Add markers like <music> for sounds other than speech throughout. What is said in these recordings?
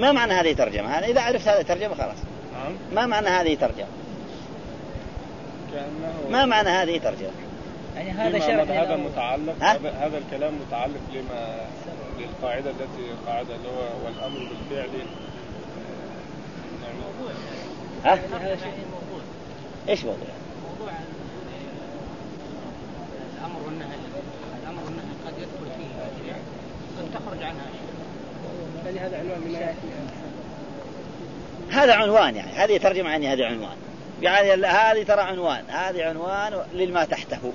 ما معنى هذه ترجمة؟ هذا إذا عرفت هذه ترجمة خلاص. نعم. ما معنى هذه ترجمة؟ كأنه ما معنى هذه ترجمة؟ يعني هذا شرح هذا. متعلق؟ هذا الكلام متعلق لما للقاعدة التي قاعدة اللي هو والأمر بالفعل. يعني ها؟ هذا شيء موضوع إيش موضوع؟ موضوع الأمر والنهي الأمر والنهي قد يدخل فيه. قد تخرج عنها اشياء هذا عنوان يعني هذه ترجمة يعني هذه عنوان. يعني هذه ترى عنوان هذه عنوان للما تحته.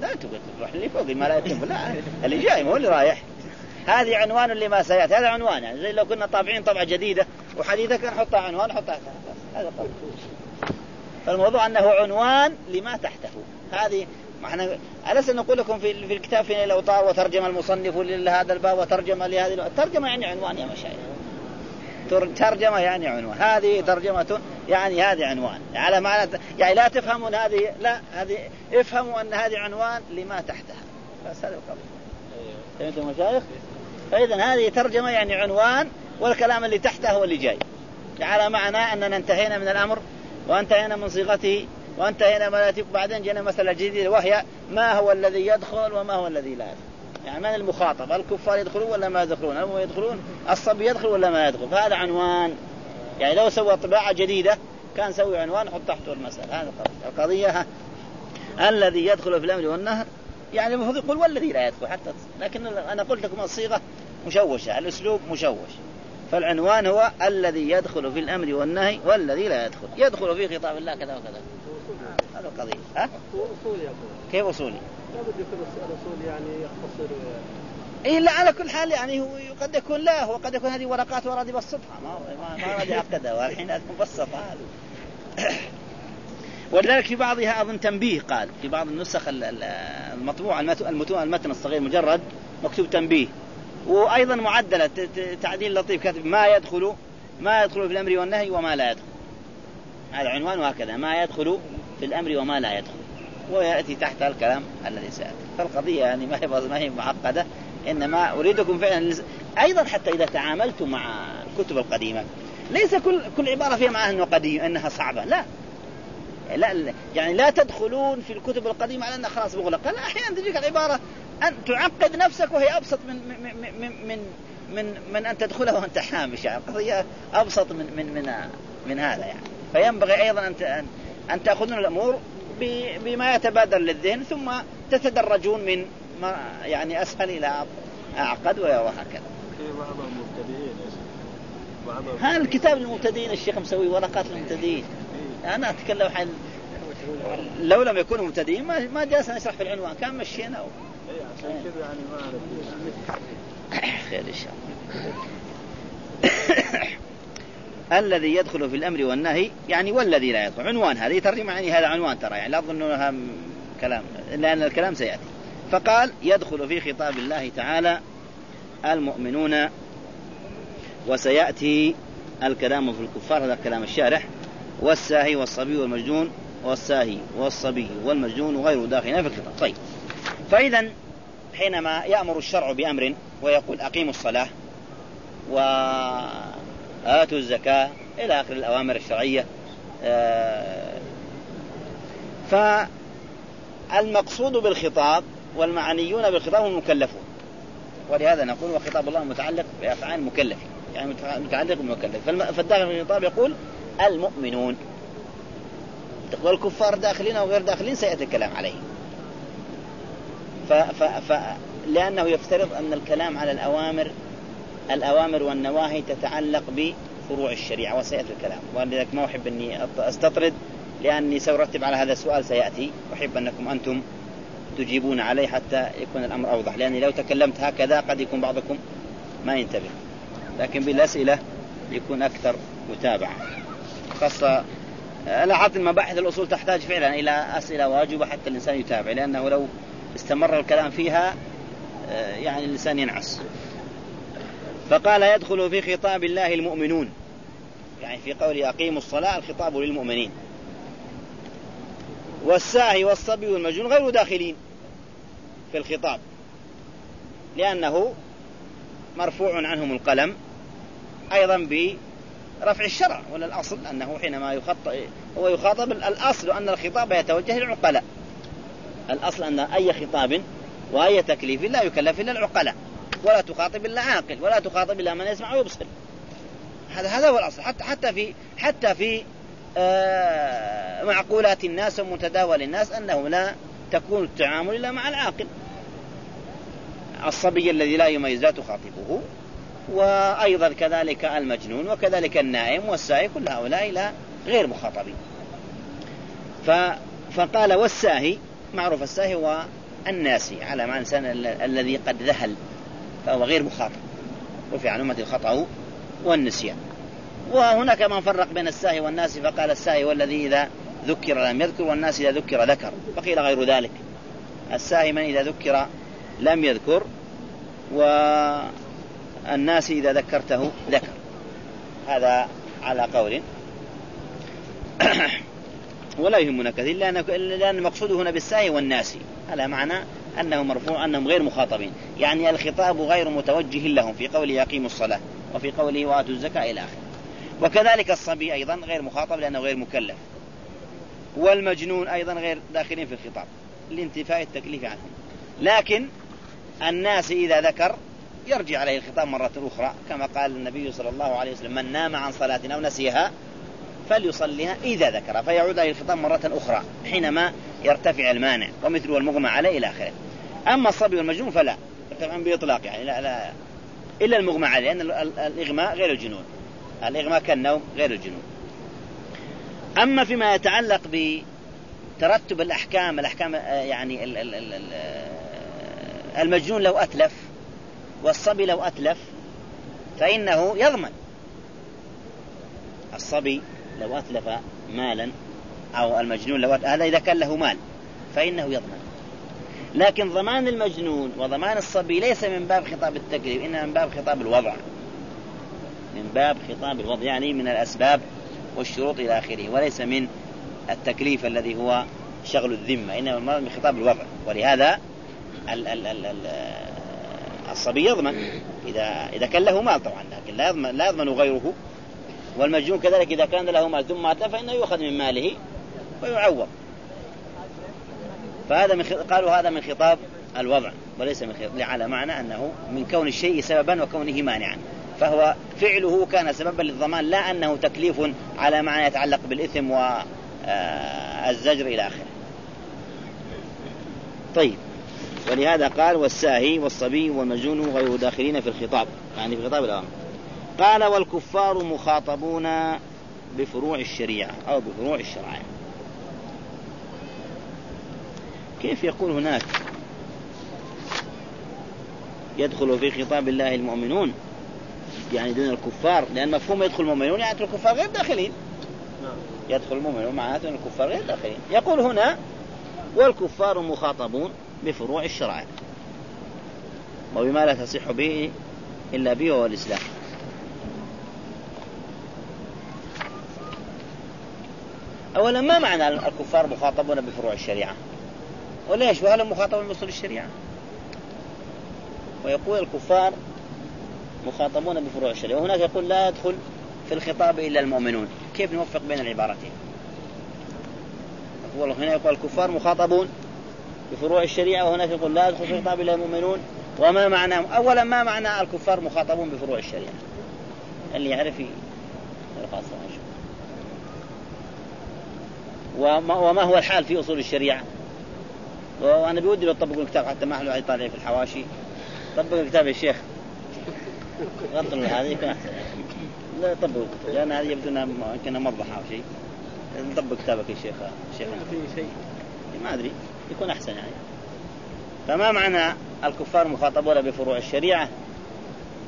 لا تقول تروح اللي فوق ما لا يتم لا اللي جاي مو اللي رايح. هذه عنوان لما سيأتي. هذا عنوان يعني زي لو كنا طابعين طبعة جديدة وحديثه كان نحطها عنوان نحطها تحت. هذا طبعا فالموضوع أنه عنوان لما تحته. هذه ما إحنا أليس نقول لكم في في الكتاب في الاوطار وترجم المصنف لهذا الباب وترجم لهذه الترجمه يعني عنوان يا مشايخ. تر- ترجمة يعني عنوان. هذه ترجمة يعني هذه عنوان. على معنى يعني لا تفهمون هذه لا هذه افهموا أن هذه عنوان لما تحتها. بس هذا القول فهمتم مشايخ؟ فإذا هذه ترجمة يعني عنوان والكلام اللي تحته هو اللي جاي. على معنى أننا انتهينا من الأمر وانتهينا من صيغته وانتهينا من التي بعدين جينا مسألة جديدة وهي ما هو الذي يدخل وما هو الذي لا يدخل. يعني من المخاطب؟ الكفار يدخلون ولا ما يدخلون؟ هم يدخلون. الصبي يدخل ولا ما يدخل؟ فهذا عنوان. يعني لو سوى طباعة جديدة كان سوي عنوان يحط تحته المسألة. هذا القضية ها الذي يدخل في الأمر والنهي يعني المفروض يقول والذي لا يدخل حتى لكن أنا قلت لكم الصيغة مشوشة الأسلوب مشوش. فالعنوان هو الذي يدخل في الأمر والنهي والذي لا يدخل. يدخل في خطاب الله كذا وكذا. هذا القضية ها؟ أصول يقول كيف أصولي لابد يكون الاصول يعني يختصر إيه لا على كل حال يعني هو قد يكون لا هو قد يكون هذه ورقات وراد يبسطها ما ما ما راد يعقدها والحين هذه مبسطة هذه <coughs> ولذلك في بعضها أظن تنبيه قال في بعض النسخ ال- ال- المطبوعه المت- المتون المتن الصغير مجرد مكتوب تنبيه. وأيضا معدلة تعديل لطيف كاتب ما يدخل ما يدخل في الأمر والنهي وما لا يدخل. هذا عنوان هكذا ما يدخل في الأمر وما لا يدخل. ويأتي تحت الكلام الذي سيأتي. فالقضية يعني ما هي ما هي معقدة إنما أريدكم فعلا أيضا حتى إذا تعاملتم مع الكتب القديمة. ليس كل كل عبارة فيها معناها انه قديم أنها صعبة. لا. لا يعني لا تدخلون في الكتب القديمة على أنها خلاص مغلقه لا أحيانا تجيك العبارة أن تعقد نفسك وهي أبسط من من من من من, أن تدخلها وأنت حامش. يعني القضية أبسط من من من من هذا يعني. فينبغي أيضا أن, أن تأخذون الأمور ب- بما يتبادر للذهن ثم تتدرجون من ما يعني أسهل إلى أعقد وهكذا. هذا الكتاب للمبتدئين الشيخ مسوي ورقات للمبتدئين. أنا أتكلم عن لو لم يكونوا مبتدئين ما ما جالس نشرح في العنوان كان مشينا و... اي عشان كذا يعني ما <coughs> خير إن شاء الله. <coughs> الذي يدخل في الأمر والنهي يعني والذي لا يدخل عنوان هذه ترجمه يعني هذا عنوان ترى يعني لا تظنونها كلام لأن الكلام سيأتي. فقال يدخل في خطاب الله تعالى المؤمنون وسيأتي الكلام في الكفار هذا كلام الشارح والساهي والصبي والمجنون والساهي والصبي والمجنون غير داخلين في الخطاب. طيب. فاذا حينما يأمر الشرع بأمر ويقول أقيموا الصلاة واتوا الزكاة إلى آخر الأوامر الشرعية. آه، فالمقصود بالخطاب والمعنيون بالخطاب هم المكلفون. ولهذا نقول وخطاب الله متعلق بأفعال مكلف يعني متع- متعلق بالمكلف. فالداخل في الخطاب يقول المؤمنون. والكفار داخلين أو غير داخلين سيأتي الكلام عليهم. ف ف ف لأنه يفترض أن الكلام على الأوامر الأوامر والنواهي تتعلق بفروع الشريعة وسياتي الكلام. ولذلك ما أحب أني أط- أستطرد لأني سارتب على هذا السؤال سيأتي. أحب أنكم أنتم تجيبون عليه حتى يكون الأمر أوضح لأني لو تكلمت هكذا قد يكون بعضكم ما ينتبه. لكن بالأسئلة يكون أكثر متابعة. خاصة لاحظت ان مباحث الأصول تحتاج فعلا إلى أسئلة واجبة حتى الإنسان يتابع لأنه لو استمر الكلام فيها آه، يعني الإنسان ينعس. فقال يدخل في خطاب الله المؤمنون. يعني في قوله أقيموا الصلاة الخطاب للمؤمنين. والساهي والصبي والمجنون غير داخلين في الخطاب. لأنه مرفوع عنهم القلم أيضا برفع الشرع ولا الأصل؟ أنه حينما يخطب هو يخاطب الأصل أن الخطاب يتوجه للعقلاء. الأصل أن أي خطاب وأي تكليف لا يكلف إلا العقلاء. ولا تخاطب إلا عاقل ولا تخاطب إلا من يسمع ويبصر. هذا هذا هو الأصل. حتى حتى في حتى في آه معقولات الناس ومتداول الناس أنه لا تكون التعامل إلا مع العاقل. الصبي الذي لا يميز لا تخاطبه وأيضا كذلك المجنون وكذلك النائم والساهي كل هؤلاء لا غير مخاطبين. فقال والساهي معروف الساهي هو الناسي على معنى الإنسان الذي قد ذهل. فهو غير مخاطب. رفع عن أمة الخطأ والنسيان. وهناك من فرق بين الساهي والناسي فقال الساهي والذي إذا ذكر لم يذكر والناس إذا ذكر ذكر. فقيل غير ذلك. الساهي من إذا ذكر لم يذكر والناس إذا ذكرته ذكر. هذا على قول. <coughs> ولا يهمنا كثير لأن مقصوده هنا بالساهي والناسي هذا معنى أنه مرفوع أنهم غير مخاطبين. يعني الخطاب غير متوجه لهم في قوله يقيموا الصلاة وفي قوله وآتوا الزكاة إلى آخره. وكذلك الصبي أيضا غير مخاطب لأنه غير مكلف. والمجنون أيضا غير داخلين في الخطاب لانتفاء التكليف عنهم لكن الناس إذا ذكر يرجع عليه الخطاب مرة أخرى كما قال النبي صلى الله عليه وسلم من نام عن صلاة أو نسيها فليصليها إذا ذكر. فيعود عليه الخطاب مرة أخرى حينما يرتفع المانع ومثله المغمى عليه إلى آخره. أما الصبي والمجنون فلا. يرتفعون بإطلاق يعني لا, لا. إلا المغمى عليه لأن الإغماء غير الجنون. الإغماء كالنوم غير الجنون. أما فيما يتعلق بترتب الأحكام الأحكام آه، يعني المجنون لو أتلف والصبي لو أتلف فإنه يضمن. الصبي لو أتلف مالا أو المجنون لو هذا إذا كان له مال فإنه يضمن. لكن ضمان المجنون وضمان الصبي ليس من باب خطاب التكليف إنما من باب خطاب الوضع. من باب خطاب الوضع يعني من الأسباب والشروط إلى آخره وليس من التكليف الذي هو شغل الذمة إنما من خطاب الوضع. ولهذا ال ال ال ال الصبي يضمن. إذا إذا كان له مال طبعا لكن لا يضمن لا يضمن غيره. والمجنون كذلك إذا كان له مال ثم مات فإنه يؤخذ من ماله ويعوض. فهذا من قالوا هذا من خطاب الوضع وليس من خطاب على معنى أنه من كون الشيء سببا وكونه مانعا. فهو فعله كان سببا للضمان لا أنه تكليف على معنى يتعلق بالإثم والزجر إلى آخره. طيب ولهذا قال والساهي والصبي والمجنون غير داخلين في الخطاب يعني في خطاب الأمر قال والكفار مخاطبون بفروع الشريعة أو بفروع الشرائع. كيف يقول هناك؟ يدخل في خطاب الله المؤمنون يعني دون الكفار لأن مفهوم يدخل المؤمنون يعني الكفار غير داخلين. يدخل المؤمنون معناته الكفار غير داخلين. يقول هنا والكفار مخاطبون بفروع الشرائع. وبما لا تصح به إلا به هو الإسلام. أولا ما معنى الكفار مخاطبون بفروع الشريعة؟ وليش؟ وهل مخاطبون بأصول الشريعة. ويقول الكفار مخاطبون بفروع الشريعة. وهناك يقول لا يدخل في الخطاب إلا المؤمنون. كيف نوفق بين العبارتين؟ والله هنا يقول الكفار مخاطبون بفروع الشريعة وهناك يقول لا يدخل في الخطاب إلا المؤمنون. وما معنى؟ أولا ما معنى الكفار مخاطبون بفروع الشريعة؟ اللي يعرف وما, وما هو الحال في أصول الشريعة؟ وأنا بودي لو طبقوا الكتاب حتى ما أحلو يطالع في الحواشي. طبقوا الكتاب يا شيخ. غطوا هذه. يكون أحسن لا طبقوا الكتاب. لأن هذه يبدو أنها يمكن موضحة أو شيء. نطبق كتابك يا شيخ. شيخ. في شيء. ما أدري. يكون أحسن يعني. فما معنى الكفار مخاطبون بفروع الشريعة؟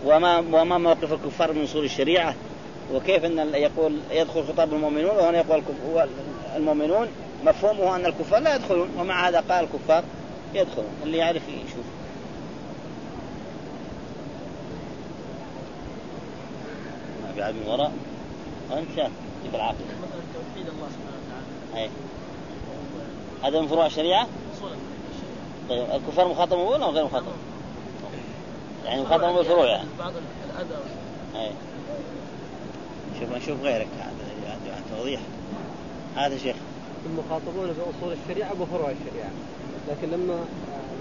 وما وما موقف الكفار من اصول الشريعة؟ وكيف إن يقول يدخل خطاب المؤمنون وهنا يقول المؤمنون مفهومه أن الكفار لا يدخلون ومع هذا قال الكفار يدخلون اللي يعرف يشوف. ما عاد من وراء؟ أنت شاف بالعافيه توحيد الله سبحانه وتعالى أي. هذا من فروع الشريعة؟ طيب الكفار مخاطبون ولا غير مخاطبون؟ يعني مخاطبون بالفروع يعني. بعض الاذى إيه. شوف نشوف غيرك هذا عن توضيح. هذا شيخ. المخاطبون بأصول الشريعة وفروع الشريعة. لكن لما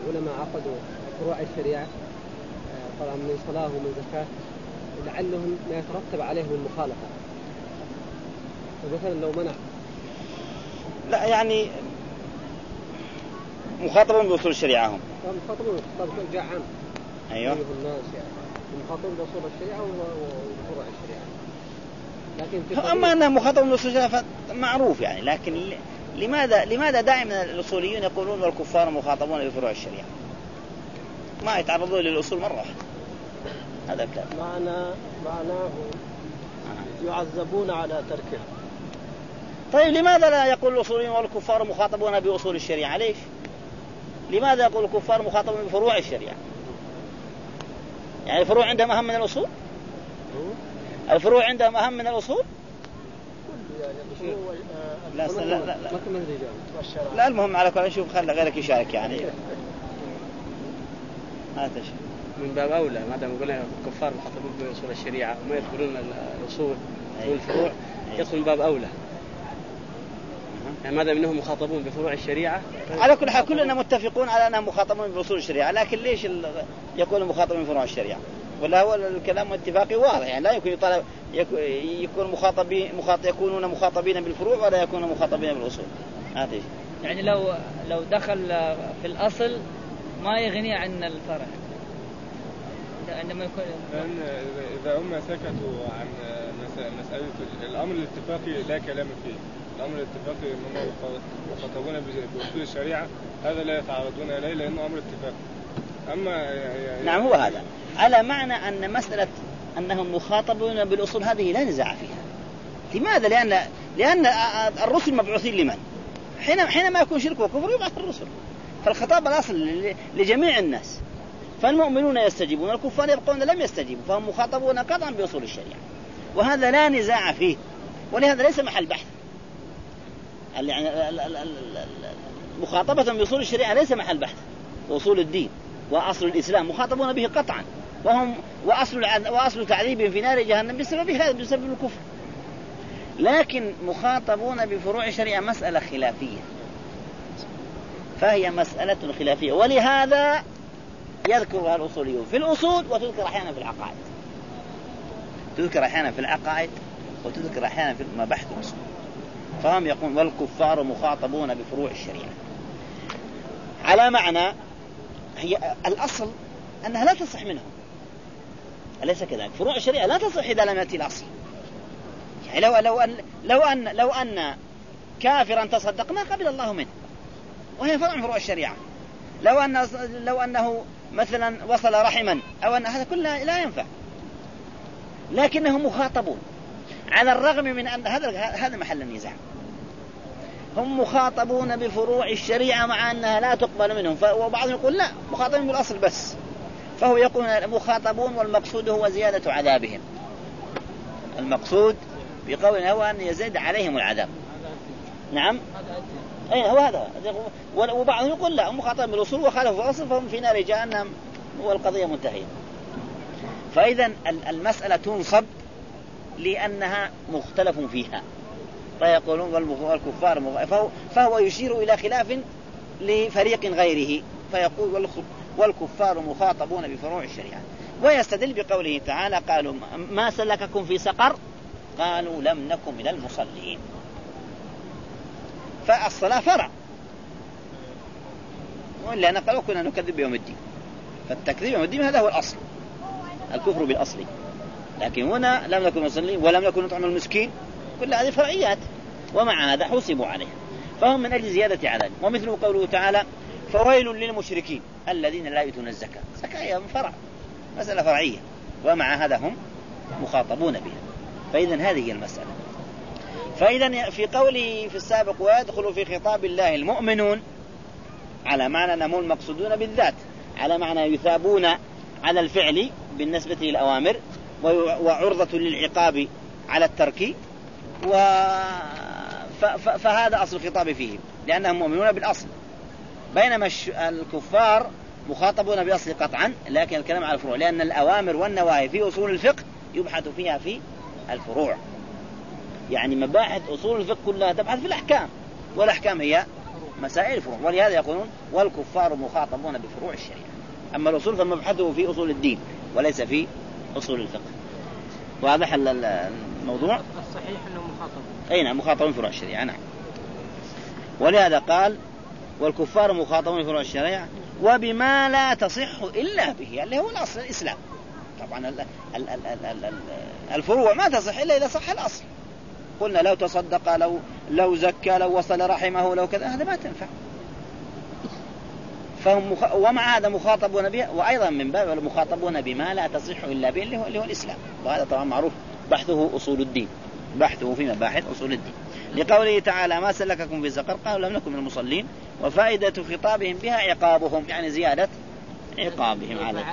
العلماء عقدوا فروع الشريعة آه، طبعا من صلاة ومن زكاة لعلهم ما يترتب عليهم المخالفة. فمثلا لو منع. لا يعني مخاطبون بأصول الشريعة هم. مخاطبون خطاب جاء عام. أيوه. أيها الناس يعني. مخاطبون بأصول الشريعة وفروع الشريعة. لكن في أما انهم مخاطبون بأصول الشريعة فمعروف يعني لكن لماذا لماذا دائما الأصوليون يقولون والكفار مخاطبون بفروع الشريعة؟ ما يتعرضون للأصول مرة واحدة هذا الكلام معنى معناه يعذبون على تركها طيب لماذا لا يقول الأصوليون والكفار مخاطبون بأصول الشريعة؟ ليش؟ لماذا يقول الكفار مخاطبون بفروع الشريعة؟ يعني الفروع عندهم أهم من الأصول؟ الفروع عندهم أهم من الأصول؟ لا، لا، لا، لا. ما لا المهم على كل شوف خلي غيرك يشارك يعني هذا شيء من باب أولى ما دام قلنا الكفار مخاطبون بأصول الشريعة وما يدخلون الأصول والفروع يدخل من باب أولى يعني ما دام إنهم مخاطبون بفروع الشريعة على كل حال كلنا متفقون على أنهم مخاطبون بأصول الشريعة لكن ليش ال- يكونوا مخاطبين بفروع الشريعة؟ ولا هو الكلام اتفاقي واضح. يعني لا يكون يطالب يكون يكون مخاطبين مخاطب يكونون مخاطبين بالفروع ولا يكونوا مخاطبين بالأصول. شيء. يعني لو لو دخل في الأصل ما يغني عن الفرع عندما يكون لأن إذا- إذا هم سكتوا عن مس- مسألة ال- الأمر الاتفاقي لا كلام فيه. الأمر الاتفاقي أن هم مخ- مخاطبون ب- بأصول الشريعة. هذا لا يتعرضون إليه لأنه أمر اتفاقي. ي- نعم هو هذا على معنى أن مسألة أنهم مخاطبون بالأصول هذه لا نزاع فيها. لماذا؟ لأن لأن الرسل مبعوثين لمن؟ حين حينما يكون شرك وكفر يبعث الرسل. فالخطاب الأصل لجميع الناس. فالمؤمنون يستجيبون الكفار يبقون لم يستجيبوا فهم مخاطبون قطعا بأصول الشريعة. وهذا لا نزاع فيه ولهذا ليس محل بحث. يعني مخاطبة بأصول الشريعة ليس محل بحث وأصول الدين وأصل الإسلام مخاطبون به قطعا. وهم وأصل العذ... وأصل تعذيبهم في نار جهنم بسبب هذا بسبب الكفر. لكن مخاطبون بفروع الشريعة مسألة خلافية. فهي مسألة خلافية. ولهذا يذكرها الأصوليون في الأصول وتذكر أحيانا في العقائد. تذكر أحيانا في العقائد وتذكر أحيانا في مباحث الأصول فهم يقول والكفار مخاطبون بفروع الشريعة. على معنى هي الأصل أنها لا تصح منهم أليس كذلك؟ فروع الشريعة لا تصح إذا لم يأتي الأصل. يعني لو لو أن لو أن لو أن كافرا تصدق ما قبل الله منه. وهي فرع من فروع الشريعة. لو أن لو أنه مثلا وصل رحما أو أن هذا كله لا ينفع. لكنهم مخاطبون على الرغم من أن هذا هذا محل النزاع. هم مخاطبون بفروع الشريعة مع أنها لا تقبل منهم. وبعضهم يقول لا مخاطبين بالأصل بس. فهو يقول مخاطبون والمقصود هو زيادة عذابهم. المقصود بقول هو أن يزيد عليهم العذاب. نعم؟ أي هو هذا. وبعضهم يقول لا هم مخاطبين بالأصول وخالفوا الأصل فهم في نار جهنم والقضية منتهية. فإذا ال- المسألة تنصب لأنها مختلف فيها. فيقولون والكفار مغ- فهو, يشير إلى خلاف لفريق غيره. فيقول والكفار مخاطبون بفروع الشريعة. ويستدل بقوله تعالى قالوا ما سلككم في سقر؟ قالوا لم نكن من المصلين. فالصلاة فرع. وإلا أنا قالوا كنا نكذب بيوم الدين. فالتكذيب بيوم الدين هذا هو الأصل. الكفر بالأصل. لكن هنا لم نكن نصلي ولم نكن نطعم المسكين. كل هذه فرعيات. ومع هذا حسبوا عليه. فهم من أجل زيادة عذاب ومثل قوله تعالى فويل للمشركين الذين لا يؤتون الزكاة. هي فرع مسألة فرعية. ومع هذا هم مخاطبون بها. فإذا هذه هي المسألة. فإذا في قوله في السابق ويدخل في خطاب الله المؤمنون. على معنى أنهم المقصودون بالذات. على معنى يثابون على الفعل بالنسبة للأوامر. وعرضة للعقاب على الترك. و. فهذا أصل الخطاب فيهم لأنهم مؤمنون بالأصل بينما. الكفار مخاطبون بأصل قطعا لكن الكلام على الفروع لأن الأوامر والنواهي في أصول الفقه يبحث فيها في الفروع يعني مباحث أصول الفقه كلها تبحث في الأحكام والأحكام هي مسائل الفروع ولهذا يقولون والكفار مخاطبون بفروع الشريعة أما الأصول فمبحثه في أصول الدين وليس في أصول الفقه واضح الموضوع؟ الصحيح إنه مخاطب. أي نعم مخاطبون بفروع الشريعة نعم. ولهذا قال والكفار مخاطبون بفروع الشريعة وبما لا تصح إلا به اللي هو الأصل الإسلام. طبعا الفروع ما تصح إلا إذا صح الأصل. قلنا لو تصدق لو لو زكى لو وصل رحمه لو كذا هذا ما تنفع. فهم مخ... ومع هذا مخاطبون به وأيضا من باب المخاطبون بما لا تصح إلا به اللي هو, اللي هو الإسلام. وهذا طبعا معروف. بحثه أصول الدين. بحثه في مباحث أصول الدين. لقوله تعالى ما سلككم في سقر قالوا لم نكن من المصلين. وفائدة خطابهم بها عقابهم يعني زيادة عقابهم عليه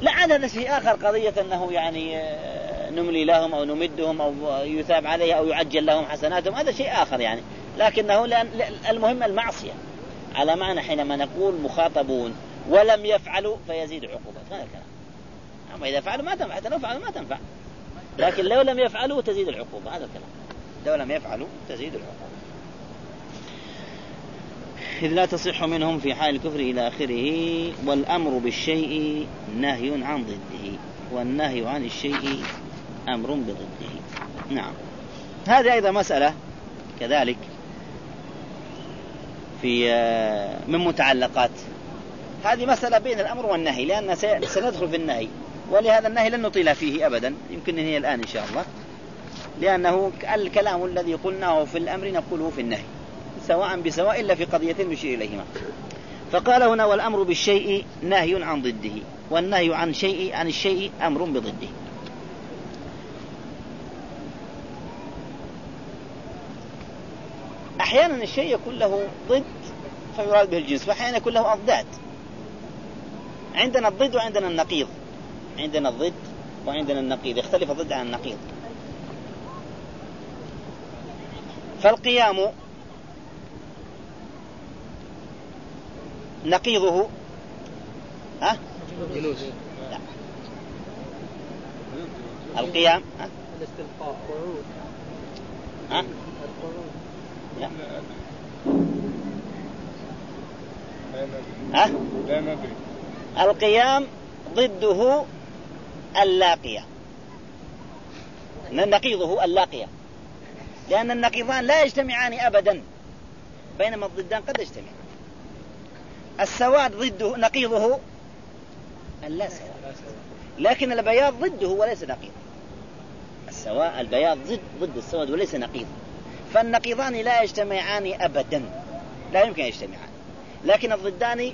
لا عاد هذا شيء آخر قضية أنه يعني آه، نملي لهم أو نمدهم أو يثاب عليه أو يعجل لهم حسناتهم هذا شيء آخر يعني. لكنه لأن المهم المعصية. على معنى حينما نقول مخاطبون ولم يفعلوا فيزيد عقوبة. هذا الكلام. أما إذا فعلوا ما تنفع حتى لو فعلوا ما تنفع. لكن لو لم يفعلوا تزيد العقوبة هذا الكلام. لو لم يفعلوا تزيد العقوبة. إذ لا تصح منهم في حال الكفر إلى آخره والأمر بالشيء نهي عن ضده والنهي عن الشيء أمر بضده. نعم. هذه أيضا مسألة كذلك في آه، من متعلقات. هذه مسألة بين الأمر والنهي لأن سندخل في النهي. ولهذا النهي لن نطيل فيه أبدا يمكن هي الآن إن شاء الله. لأنه الكلام الذي قلناه في الأمر نقوله في النهي سواء بسواء إلا في قضية نشير إليهما. فقال هنا والأمر بالشيء نهي عن ضده والنهي عن شيء عن الشيء أمر بضده. أحيانا الشيء يكون له ضد فيراد به الجنس وأحيانا يكون له أضداد. عندنا الضد وعندنا النقيض. عندنا الضد وعندنا النقيض يختلف الضد عن النقيض فالقيام نقيضه ها؟ جلوس لا القيام ها؟ الاستلقاء ها؟ لا ها؟ لا ندري القيام ضده اللاقية. نقيضه اللاقية. لأن النقيضان لا يجتمعان أبدا بينما الضدان قد يجتمعان. السواد ضده نقيضه؟ اللا سواد لكن البياض ضده وليس نقيض. السواء البياض ضد ضد السواد وليس نقيض. فالنقيضان لا يجتمعان ابدا. لا يمكن أن يجتمعان. لكن الضدان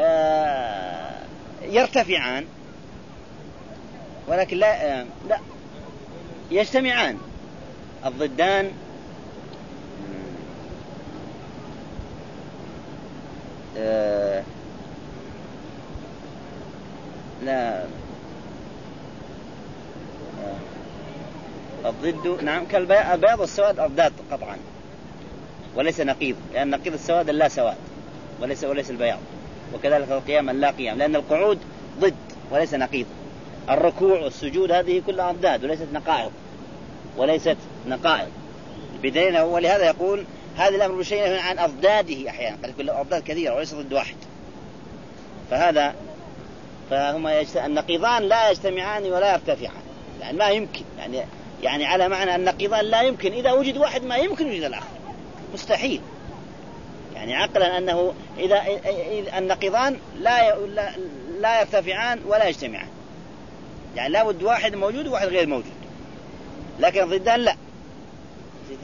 آه يرتفعان. ولكن لا لا. يجتمعان. الضدان. آه. لا. آه. الضد نعم كالبياض والسواد أضداد قطعا. وليس نقيض لأن نقيض السواد اللا سواد. وليس وليس البياض. وكذلك القيام اللا قيام لأن القعود ضد وليس نقيض. الركوع والسجود هذه كلها أضداد وليست نقائض وليست نقائض. بدليل ولهذا يقول هذا الأمر بالشيء عن أضداده أحيانا قد يكون له أضداد كثيرة وليس ضد واحد. فهذا فهما يجت... النقيضان لا يجتمعان ولا يرتفعان. يعني ما يمكن يعني يعني على معنى النقيضان لا يمكن. إذا وجد واحد ما يمكن وجد الآخر. مستحيل. يعني عقلا أنه إذا النقيضان لا, لا يرتفعان ولا يجتمعان. يعني لابد واحد موجود وواحد غير موجود. لكن الضدان لا.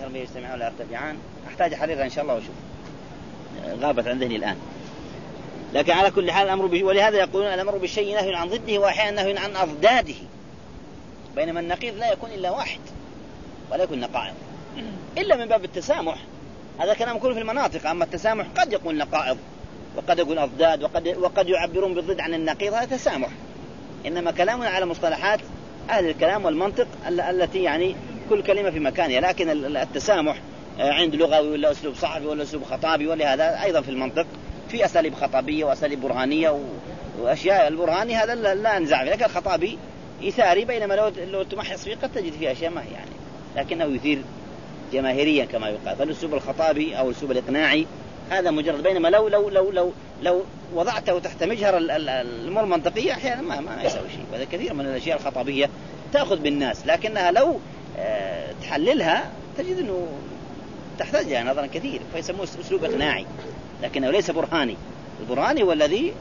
هل يجتمعان ولا يرتفعان أحتاج احررها إن شاء الله وأشوف. غابت عن ذهني الآن. لكن على كل حال الأمر به ولهذا يقولون الأمر بالشيء نهي عن ضده وأحيانا نهي عن أضداده. بينما النقيض لا يكون إلا واحد. ولا يكون نقائض إلا من باب التسامح. هذا كلام كله في المناطق. أما التسامح قد يكون نقائض وقد يكون أضداد. وقد وقد يعبرون بالضد عن النقيض. هذا تسامح. إنما كلامنا على مصطلحات أهل الكلام والمنطق التي يعني كل كلمة في مكانها. لكن التسامح آه، عند لغوي ولا أسلوب صحفي ولا أسلوب خطابي ولهذا أيضا في المنطق في أساليب خطابية وأساليب برهانية وأشياء. البرهاني هذا لا, نزاع فيه لكن الخطابي إثاري بينما لو لو تمحص فيه قد تجد فيه أشياء ما يعني. لكنه يثير جماهيريا كما يقال. فالأسلوب الخطابي أو الأسلوب الإقناعي هذا مجرد. بينما لو لو لو لو لو وضعته تحت مجهر ال- ال- الأمور المنطقية أحيانا ما ما يسوي شيء وهذا كثير من الأشياء الخطابية تأخذ بالناس لكنها لو آه، تحللها تجد إنه تحتاج إلى نظرا كثير فيسموه أسلوب إقناعي لكنه ليس برهاني. البرهاني هو الذي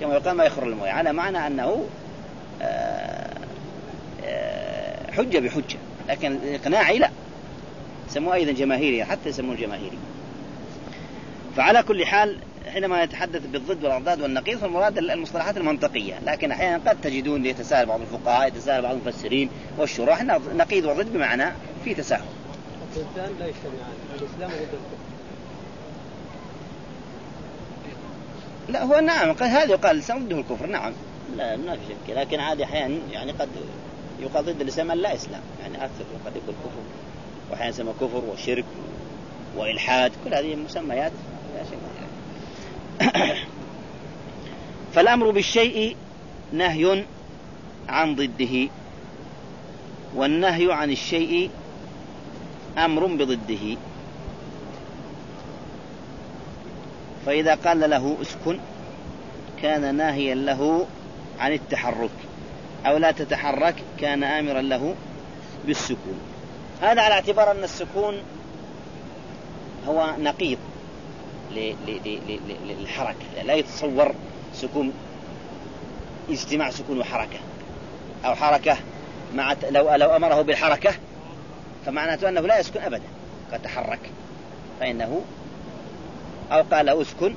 كما يقال ما يخر الموية على معنى أنه آه، آه، حجة بحجة لكن الإقناعي لا. يسموه أيضا جماهيري حتى يسموه جماهيري فعلى كل حال حينما يتحدث بالضد والأضداد والنقيض فالمراد المصطلحات المنطقية. لكن أحيانا قد تجدون يتساهل بعض الفقهاء يتساهل بعض المفسرين والشراح نقيض وضد بمعنى في تساهل. الإنسان لا يجتمعان الإسلام ضد الكفر لا هو نعم قال هذا يقال الإسلام ضده الكفر نعم. لا ما في شك. لكن عادي أحيانا يعني قد يقال ضد الإسلام لا إسلام. يعني أكثر قد يكون كفر وأحيانا يسمى كفر وشرك وإلحاد كل هذه مسميات لا شك. <coughs> فالامر بالشيء نهي عن ضده والنهي عن الشيء أمر بضده. فإذا قال له اسكن كان ناهيا له عن التحرك أو لا تتحرك كان آمرا له بالسكون. هذا على اعتبار أن السكون هو نقيض. للحركة. لا يتصور سكون اجتماع سكون وحركة. أو حركة مع لو لو أمره بالحركة فمعناته أنه لا يسكن أبدا. قد تحرك. فإنه أو قال له اسكن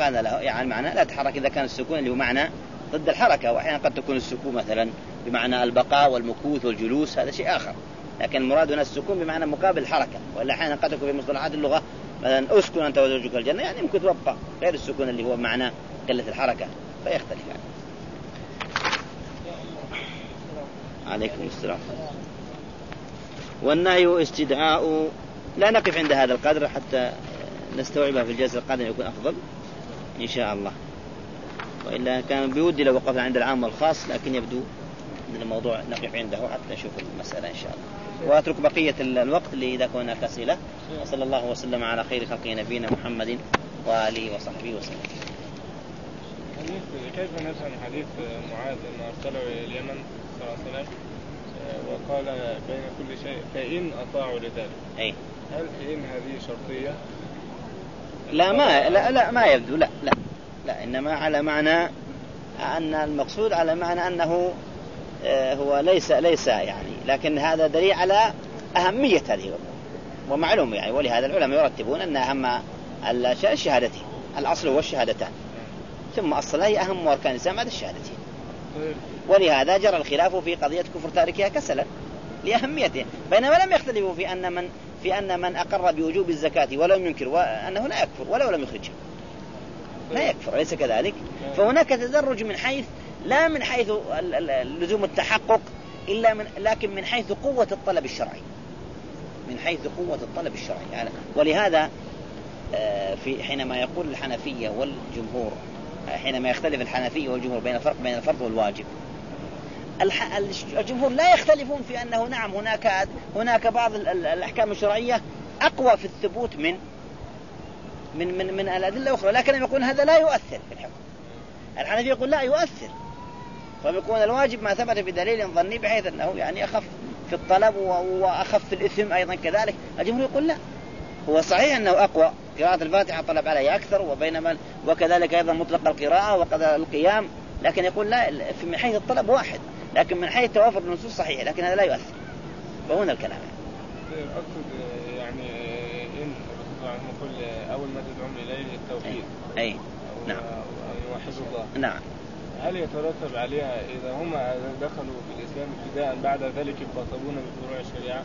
قال له يعني معنى لا تحرك إذا كان السكون اللي هو معنى ضد الحركة. وأحيانا قد تكون السكون مثلا بمعنى البقاء والمكوث والجلوس هذا شيء آخر. لكن المراد هنا السكون بمعنى مقابل الحركة. وإلا أحيانا قد تكون في مصطلحات اللغة مثلا أسكن أنت وزوجك الجنة يعني ممكن تبقى غير السكون اللي هو معنى قلة الحركة فيختلف يعني. عليكم السلام. والنهي استدعاء لا نقف عند هذا القدر حتى نستوعبها في الجلسة القادمة يكون أفضل إن شاء الله. وإلا كان بودي لو وقفنا عند العام والخاص لكن يبدو أن الموضوع نقف عنده حتى نشوف المسألة إن شاء الله. وأترك بقية الوقت لإذا كان هناك أسئلة. وصلى الله وسلم على خير خلق نبينا محمد وآله وصحبه وسلم. كيف نفهم حديث معاذ انه ارسله إلى اليمن صلى الله عليه وسلم؟ وقال بين كل شيء فإن أطاعوا لذلك. أي. هل إن هذه شرطية؟ لا ما لا, لا ما يبدو. لا لا لا إنما على معنى أن المقصود على معنى أنه آه، هو ليس ليس يعني لكن هذا دليل على أهمية هذه الأمور ومعلوم يعني ولهذا العلماء يرتبون أن أهم الأشياء الشهادتين الأصل هو الشهادتان ثم الصلاة هي أهم أركان الإسلام بعد الشهادتين. ولهذا جرى الخلاف في قضية كفر تاركها كسلا لأهميته بينما لم يختلفوا في أن من في أن من أقر بوجوب الزكاة ولم ينكر وأنه لا يكفر ولو لم يخرجها لا يكفر أليس كذلك؟ فهناك تدرج من حيث لا من حيث لزوم التحقق إلا من لكن من حيث قوة الطلب الشرعي. من حيث قوة الطلب الشرعي. يعني ولهذا آه، في حينما يقول الحنفية والجمهور حينما يختلف الحنفية والجمهور بين الفرق بين الفرض والواجب الجمهور لا يختلفون في أنه نعم هناك هناك بعض ال- ال- الأحكام الشرعية أقوى في الثبوت من من من من الأدلة الأخرى لكنهم يقولون هذا لا يؤثر في الحكم. الحنفي يقول لا يؤثر. فيكون الواجب ما ثبت بدليل ظني بحيث أنه يعني أخف في الطلب وأخف في الإثم أيضا كذلك. الجمهور يقول لا. هو صحيح أنه أقوى. قراءة الفاتحة طلب عليه أكثر وبينما وكذلك أيضا مطلق القراءة وكذا القيام. لكن يقول لا في- من حيث الطلب واحد. لكن من حيث توافر النصوص صحيح لكن هذا لا يؤثر. فهنا الكلام. طيب أقصد آه، يعني آه، إن يقول آه، أول ما تدعون إليه التوحيد. أي أو- نعم. يوحدوا الله. نعم. هل يترتب عليها إذا هم دخلوا في الإسلام ابتداء بعد ذلك يخاطبون بفروع الشريعة؟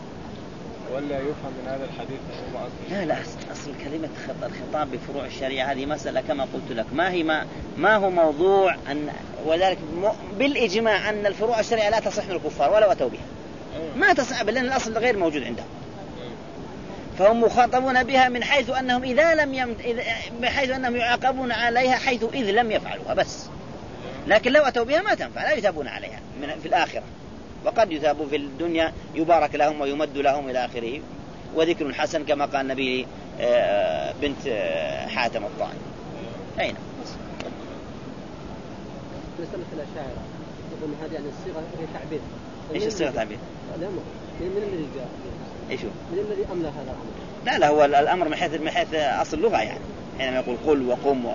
ولا يفهم من هذا الحديث ان هم أصلا لا لا أصل كلمة خط- الخطاب بفروع الشريعة هذه مسألة كما قلت لك. ما هي ما, ما هو موضوع أن وذلك بالإجماع أن الفروع الشريعة لا تصح من الكفار ولو اتوا بها. أيوة. ما تصح لأن الأصل غير موجود عندهم. أيوة. فهم مخاطبون بها من حيث أنهم إذا لم يم... إذا... بحيث أنهم يعاقبون عليها حيث إذ لم يفعلوها بس. لكن لو أتوا بها ما تنفع لا يثابون عليها من في الآخرة وقد يثابوا في الدنيا يبارك لهم ويمد لهم إلى آخره وذكر حسن كما قال النبي آه، بنت آه، حاتم الطائي أين مسألة الأشاعرة يقول هذه يعني الصيغة هي تعبير إيش الصيغة تعبير؟ لا من الذي جاء؟ إيش هو؟ من الذي أملى هذا الأمر؟ لا لا هو الأمر من حيث من حيث أصل اللغة يعني حينما يقول قل وقم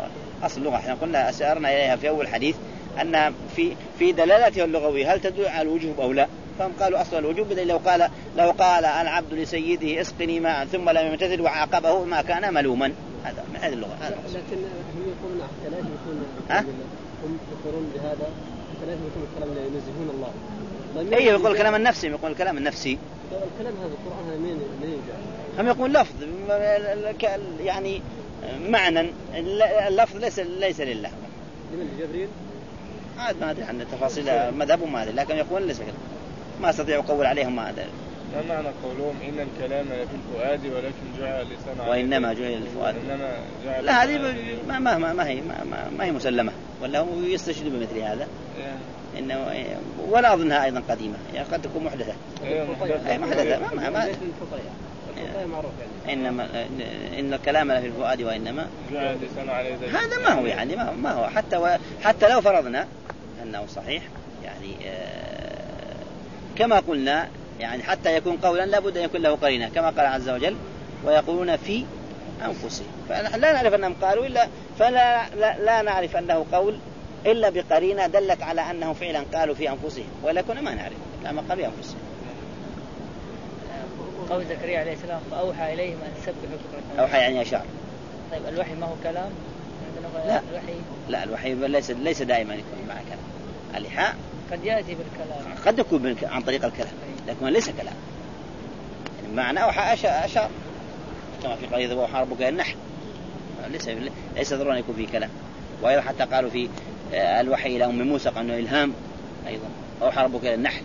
أصل اللغة إحنا قلنا أشرنا إليها في أول حديث أن في في دلالتها اللغوية هل تدل على الوجوب أو لا؟ فهم قالوا أصل الوجوب لو قال لو قال العبد لسيده اسقني ماء ثم لم يمتثل وعاقبه ما كان ملوما هذا من هذه اللغة هذا لكن هم يقولون لازم يكون ها؟ هم يقولون بهذا لازم يكون الكلام لا ينزهون الله اي يقول الكلام النفسي يقول الكلام النفسي الكلام هذا القرآن هذا منين منين جاء؟ هم يقول لفظ يعني معنى اللفظ ليس ليس لله لمن لجبريل؟ عاد ما أدري عن تفاصيل مذهبهم ما أدري لكن يقولون ليس كذا؟ ما أستطيع أقول عليهم ما أدري. ما معنى قولهم إن الكلام لفي الفؤاد ولكن جعل اللسان وإنما جعل الفؤاد انما جعل لا هذه ما ما ما, ما هي ما, ما, ما هي مسلمة ولا هو يستشهد بمثل هذا. إنه ولا أظنها أيضا قديمة يعني قد تكون محدثة. أيوه اي محدثة. ما ما, ما يعني انما إن الكلام لفي الفؤاد وانما هذا ما هو يعني ما, ما هو. حتى و حتى لو فرضنا أنه صحيح يعني آه كما قلنا يعني حتى يكون قولا لابد أن يكون له قرينة كما قال عز وجل ويقولون في أنفسهم فلا نعرف أنهم قالوا الا فلا لا, لا نعرف أنه قول إلا بقرينة دلت على أنهم فعلا قالوا في أنفسهم ولا كنا ما نعرف لا ما قالوا أنفسهم. قول زكريا عليه السلام فأوحى إليهم أن سبحوا بكرة. أوحى يعني اشار طيب الوحي ما هو كلام؟ لا. الوحي؟ لا الوحي ليس ليس دائما يكون مع كلام الإيحاء قد يأتي بالكلام. قد يكون عن طريق الكلام لكن ليس كلام. يعني معنى أوحى أشار. كما في قضية اوحى ربك النحل. ليس ليس ضروري يكون فيه كلام. وأيضا حتى قالوا في الوحي إلى أم موسى قالوا إلهام أيضا. اوحى ربك إلى النحل.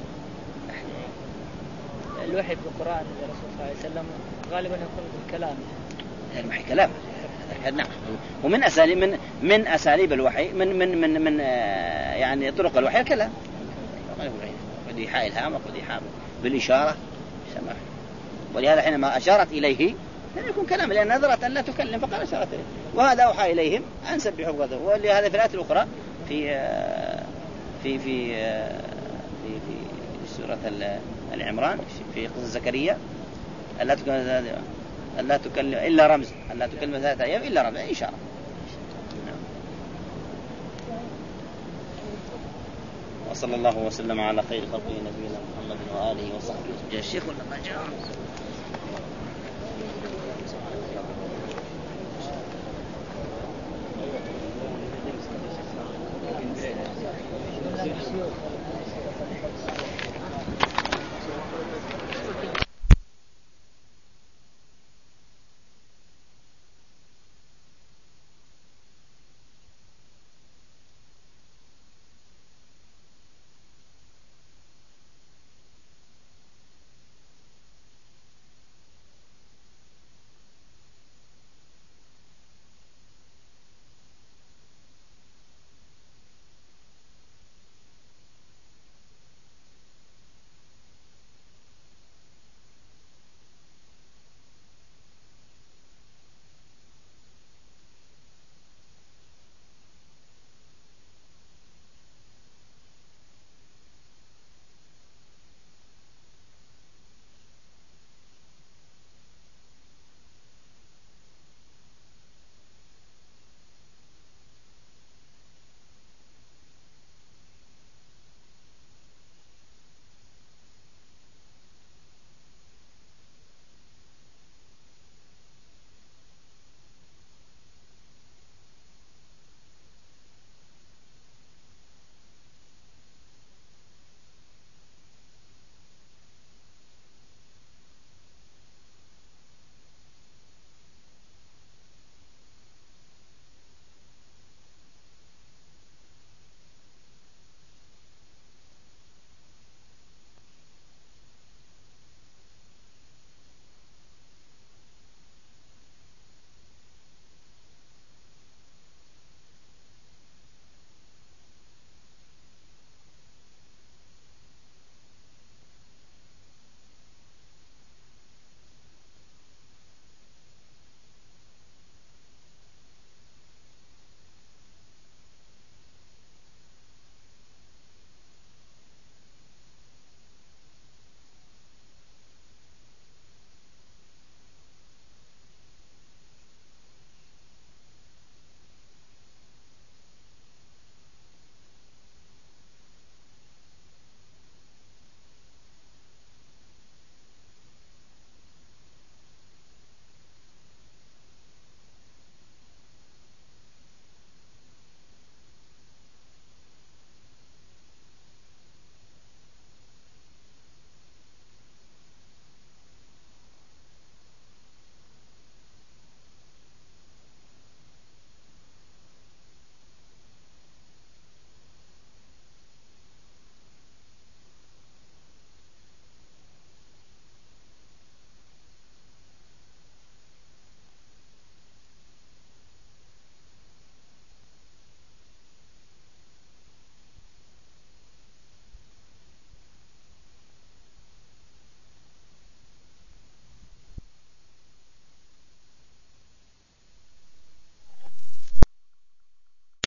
الوحي في القرآن للرسول صلى الله عليه وسلم غالبا يكون بالكلام الوحي كلام نعم. ومن اساليب من من أساليب الوحي من من من من يعني طرق الوحي الكلام. قد ايحاء الهام وقد ايحاء بالإشارة سماح ولهذا حينما أشارت إليه لم يكن كلام لأن نظرت أن لا تكلم فقال أشارت إليه. وهذا أوحى إليهم أن سبحوا بقدره ولهذا في الايه الأخرى في في في في في سورة العمران في قصة زكريا. الا تكلم الا تكلم إلا رمز. الا تكلم ثلاثة أيام إلا رمز. إشارة. وصلى الله وسلم على خير خلقه نبينا محمد وآله وصحبه. الشيخ ولا ما جاء؟